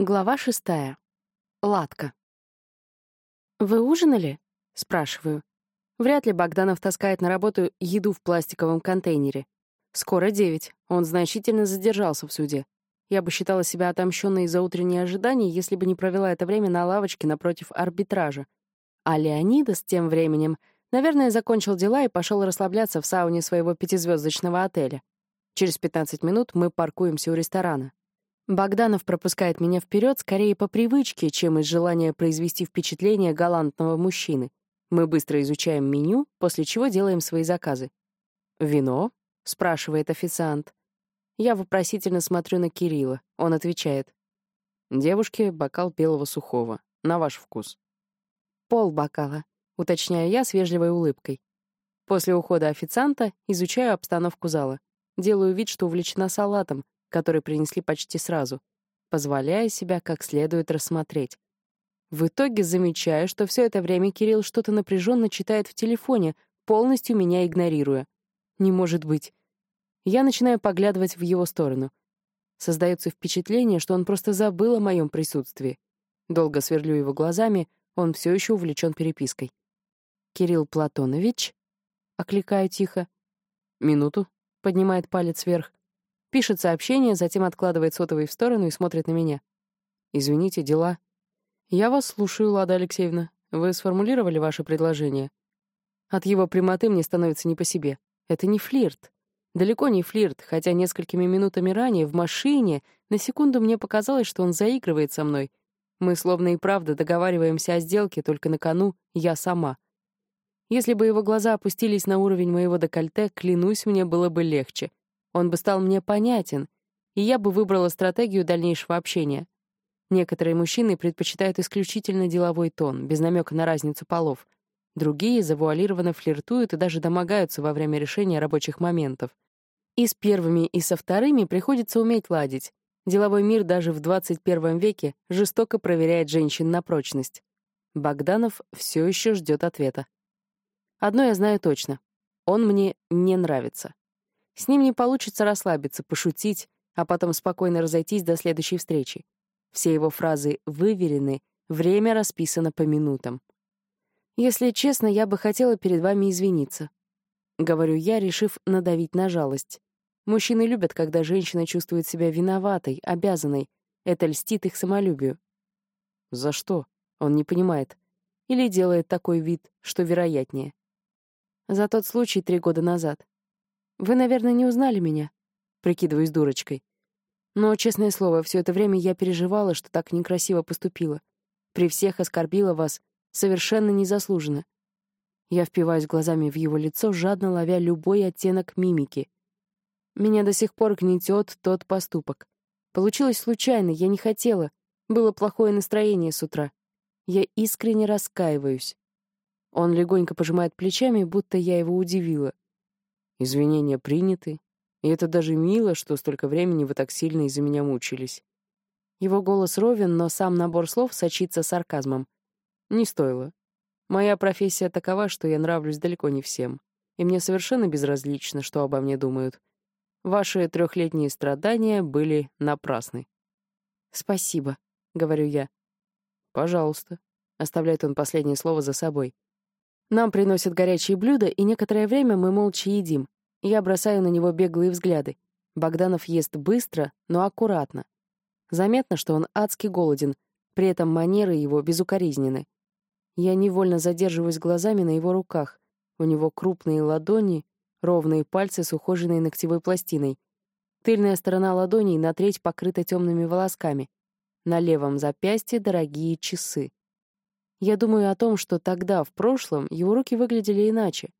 Глава шестая. Ладка. «Вы ужинали?» — спрашиваю. Вряд ли Богданов таскает на работу еду в пластиковом контейнере. Скоро девять. Он значительно задержался в суде. Я бы считала себя отомщенной за утренние ожидания, если бы не провела это время на лавочке напротив арбитража. А Леонидас тем временем, наверное, закончил дела и пошел расслабляться в сауне своего пятизвездочного отеля. Через 15 минут мы паркуемся у ресторана. Богданов пропускает меня вперед скорее по привычке, чем из желания произвести впечатление галантного мужчины. Мы быстро изучаем меню, после чего делаем свои заказы. «Вино?» — спрашивает официант. Я вопросительно смотрю на Кирилла. Он отвечает. «Девушке бокал белого сухого. На ваш вкус». «Пол бокала», — уточняю я с вежливой улыбкой. После ухода официанта изучаю обстановку зала. Делаю вид, что увлечена салатом, который принесли почти сразу, позволяя себя как следует рассмотреть. В итоге замечаю, что все это время Кирилл что-то напряженно читает в телефоне, полностью меня игнорируя. Не может быть. Я начинаю поглядывать в его сторону. Создается впечатление, что он просто забыл о моем присутствии. Долго сверлю его глазами, он все еще увлечен перепиской. «Кирилл Платонович?» — окликаю тихо. «Минуту», — поднимает палец вверх. Пишет сообщение, затем откладывает сотовый в сторону и смотрит на меня. «Извините, дела». «Я вас слушаю, Лада Алексеевна. Вы сформулировали ваше предложение?» От его прямоты мне становится не по себе. Это не флирт. Далеко не флирт, хотя несколькими минутами ранее в машине на секунду мне показалось, что он заигрывает со мной. Мы словно и правда договариваемся о сделке, только на кону я сама. Если бы его глаза опустились на уровень моего декольте, клянусь, мне было бы легче. Он бы стал мне понятен, и я бы выбрала стратегию дальнейшего общения. Некоторые мужчины предпочитают исключительно деловой тон, без намека на разницу полов. Другие завуалированно флиртуют и даже домогаются во время решения рабочих моментов. И с первыми, и со вторыми приходится уметь ладить. Деловой мир даже в 21 веке жестоко проверяет женщин на прочность. Богданов все еще ждет ответа. Одно я знаю точно. Он мне не нравится. С ним не получится расслабиться, пошутить, а потом спокойно разойтись до следующей встречи. Все его фразы выверены, время расписано по минутам. «Если честно, я бы хотела перед вами извиниться», — говорю я, решив надавить на жалость. Мужчины любят, когда женщина чувствует себя виноватой, обязанной. Это льстит их самолюбию. За что? Он не понимает. Или делает такой вид, что вероятнее. За тот случай три года назад. Вы, наверное, не узнали меня, прикидываюсь дурочкой. Но, честное слово, все это время я переживала, что так некрасиво поступила. При всех оскорбила вас совершенно незаслуженно. Я впиваюсь глазами в его лицо, жадно ловя любой оттенок мимики. Меня до сих пор гнетет тот поступок. Получилось случайно, я не хотела. Было плохое настроение с утра. Я искренне раскаиваюсь. Он легонько пожимает плечами, будто я его удивила. Извинения приняты, и это даже мило, что столько времени вы так сильно из-за меня мучились. Его голос ровен, но сам набор слов сочится сарказмом. Не стоило. Моя профессия такова, что я нравлюсь далеко не всем, и мне совершенно безразлично, что обо мне думают. Ваши трехлетние страдания были напрасны. «Спасибо», — говорю я. «Пожалуйста», — оставляет он последнее слово за собой. Нам приносят горячие блюда, и некоторое время мы молча едим. Я бросаю на него беглые взгляды. Богданов ест быстро, но аккуратно. Заметно, что он адски голоден, при этом манеры его безукоризнены. Я невольно задерживаюсь глазами на его руках. У него крупные ладони, ровные пальцы с ухоженной ногтевой пластиной. Тыльная сторона ладоней на треть покрыта темными волосками. На левом запястье дорогие часы. Я думаю о том, что тогда, в прошлом, его руки выглядели иначе.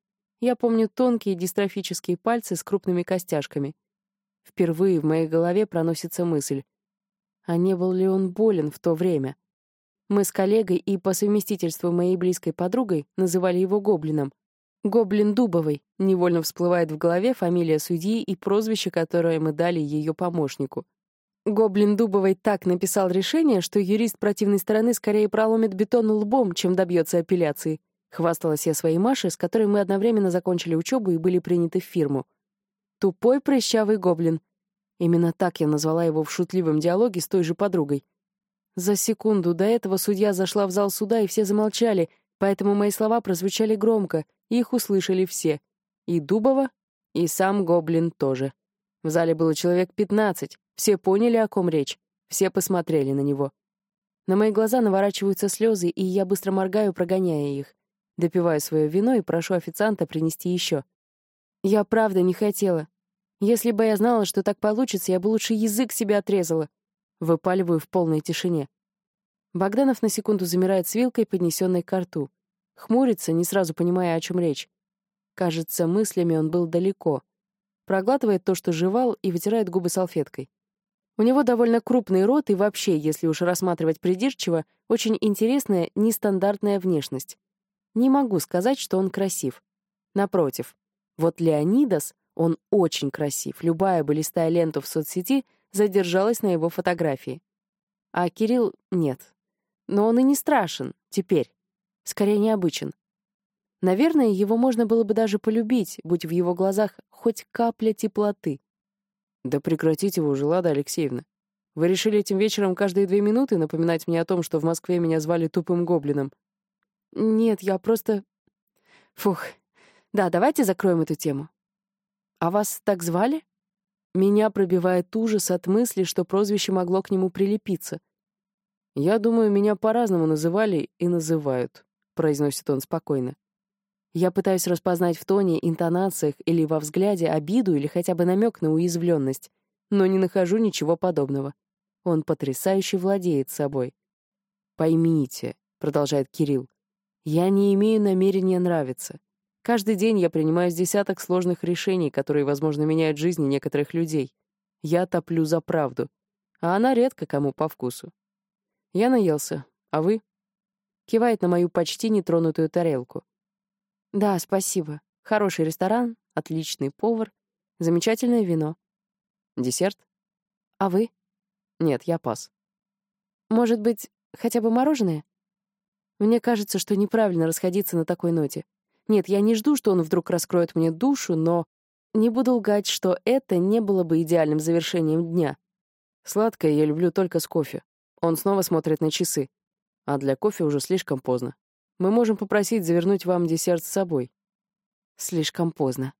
Я помню тонкие дистрофические пальцы с крупными костяшками. Впервые в моей голове проносится мысль. А не был ли он болен в то время? Мы с коллегой и по совместительству моей близкой подругой называли его Гоблином. Гоблин Дубовой невольно всплывает в голове фамилия судьи и прозвище, которое мы дали ее помощнику — Гоблин Дубовой так написал решение, что юрист противной стороны скорее проломит бетон лбом, чем добьется апелляции. Хвасталась я своей Маше, с которой мы одновременно закончили учебу и были приняты в фирму. Тупой прыщавый гоблин. Именно так я назвала его в шутливом диалоге с той же подругой. За секунду до этого судья зашла в зал суда, и все замолчали, поэтому мои слова прозвучали громко, их услышали все. И Дубова, и сам Гоблин тоже. В зале было человек пятнадцать, все поняли, о ком речь, все посмотрели на него. На мои глаза наворачиваются слезы, и я быстро моргаю, прогоняя их. Допиваю свое вино и прошу официанта принести еще. Я правда не хотела. Если бы я знала, что так получится, я бы лучше язык себе отрезала. Выпаливаю в полной тишине. Богданов на секунду замирает с вилкой, поднесенной к рту. Хмурится, не сразу понимая, о чем речь. Кажется, мыслями он был далеко. Проглатывает то, что жевал, и вытирает губы салфеткой. У него довольно крупный рот и вообще, если уж рассматривать придирчиво, очень интересная нестандартная внешность. Не могу сказать, что он красив. Напротив, вот Леонидас, он очень красив. Любая бы, листая ленту в соцсети, задержалась на его фотографии. А Кирилл — нет. Но он и не страшен, теперь. Скорее, необычен. Наверное, его можно было бы даже полюбить, будь в его глазах хоть капля теплоты. Да прекратите вы уже, Лада Алексеевна. Вы решили этим вечером каждые две минуты напоминать мне о том, что в Москве меня звали тупым гоблином? Нет, я просто... Фух. Да, давайте закроем эту тему. А вас так звали? Меня пробивает ужас от мысли, что прозвище могло к нему прилепиться. Я думаю, меня по-разному называли и называют, произносит он спокойно. Я пытаюсь распознать в тоне, интонациях или во взгляде обиду или хотя бы намек на уязвленность, но не нахожу ничего подобного. Он потрясающе владеет собой. «Поймите», — продолжает Кирилл, — «я не имею намерения нравиться. Каждый день я принимаю с десяток сложных решений, которые, возможно, меняют жизни некоторых людей. Я топлю за правду, а она редко кому по вкусу. Я наелся, а вы?» Кивает на мою почти нетронутую тарелку. Да, спасибо. Хороший ресторан, отличный повар, замечательное вино. Десерт? А вы? Нет, я пас. Может быть, хотя бы мороженое? Мне кажется, что неправильно расходиться на такой ноте. Нет, я не жду, что он вдруг раскроет мне душу, но не буду лгать, что это не было бы идеальным завершением дня. Сладкое я люблю только с кофе. Он снова смотрит на часы. А для кофе уже слишком поздно. Мы можем попросить завернуть вам десерт с собой». Слишком поздно.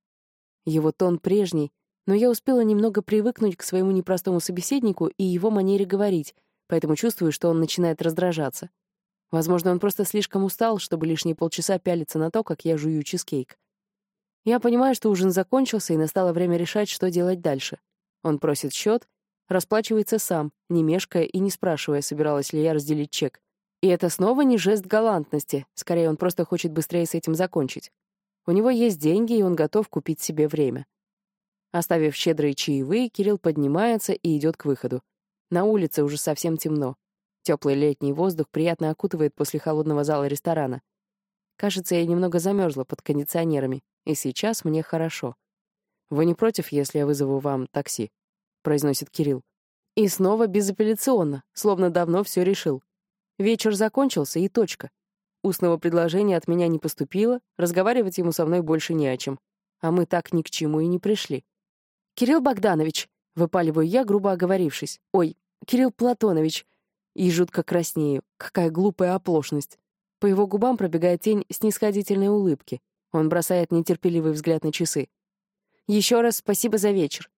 Его тон прежний, но я успела немного привыкнуть к своему непростому собеседнику и его манере говорить, поэтому чувствую, что он начинает раздражаться. Возможно, он просто слишком устал, чтобы лишние полчаса пялиться на то, как я жую чизкейк. Я понимаю, что ужин закончился, и настало время решать, что делать дальше. Он просит счет, расплачивается сам, не мешкая и не спрашивая, собиралась ли я разделить чек. И это снова не жест галантности, скорее он просто хочет быстрее с этим закончить. У него есть деньги, и он готов купить себе время. Оставив щедрые чаевые, Кирилл поднимается и идет к выходу. На улице уже совсем темно. Теплый летний воздух приятно окутывает после холодного зала ресторана. Кажется, я немного замерзла под кондиционерами, и сейчас мне хорошо. «Вы не против, если я вызову вам такси?» — произносит Кирилл. И снова безапелляционно, словно давно все решил. Вечер закончился, и точка. Устного предложения от меня не поступило, разговаривать ему со мной больше не о чем. А мы так ни к чему и не пришли. «Кирилл Богданович», — выпаливаю я, грубо оговорившись. «Ой, Кирилл Платонович». И жутко краснею. Какая глупая оплошность. По его губам пробегает тень снисходительной улыбки. Он бросает нетерпеливый взгляд на часы. «Еще раз спасибо за вечер.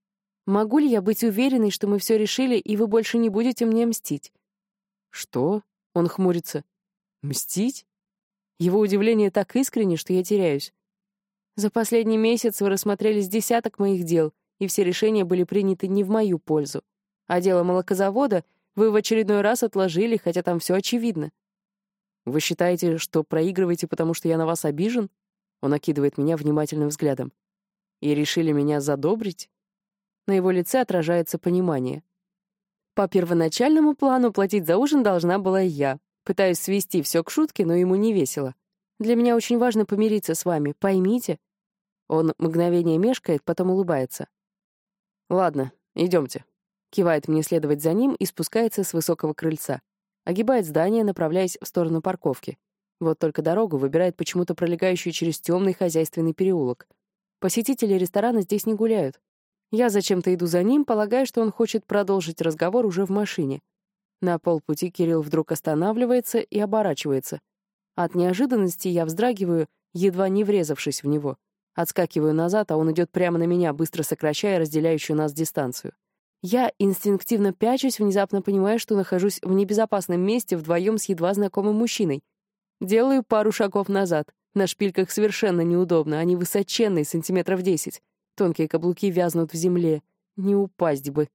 Могу ли я быть уверенной, что мы все решили, и вы больше не будете мне мстить?» «Что?» Он хмурится. «Мстить?» Его удивление так искренне, что я теряюсь. За последний месяц вы рассмотрели с десяток моих дел, и все решения были приняты не в мою пользу. А дело молокозавода вы в очередной раз отложили, хотя там все очевидно. Вы считаете, что проигрываете, потому что я на вас обижен? Он окидывает меня внимательным взглядом. И решили меня задобрить? На его лице отражается понимание. По первоначальному плану платить за ужин должна была я. Пытаюсь свести все к шутке, но ему не весело. Для меня очень важно помириться с вами, поймите. Он мгновение мешкает, потом улыбается. Ладно, идемте. Кивает мне следовать за ним и спускается с высокого крыльца. Огибает здание, направляясь в сторону парковки. Вот только дорогу выбирает почему-то пролегающую через темный хозяйственный переулок. Посетители ресторана здесь не гуляют. Я зачем-то иду за ним, полагая, что он хочет продолжить разговор уже в машине. На полпути Кирилл вдруг останавливается и оборачивается. От неожиданности я вздрагиваю, едва не врезавшись в него. Отскакиваю назад, а он идет прямо на меня, быстро сокращая разделяющую нас дистанцию. Я инстинктивно пячусь, внезапно понимая, что нахожусь в небезопасном месте вдвоем с едва знакомым мужчиной. Делаю пару шагов назад. На шпильках совершенно неудобно, они высоченные, сантиметров десять. Тонкие каблуки вязнут в земле. Не упасть бы.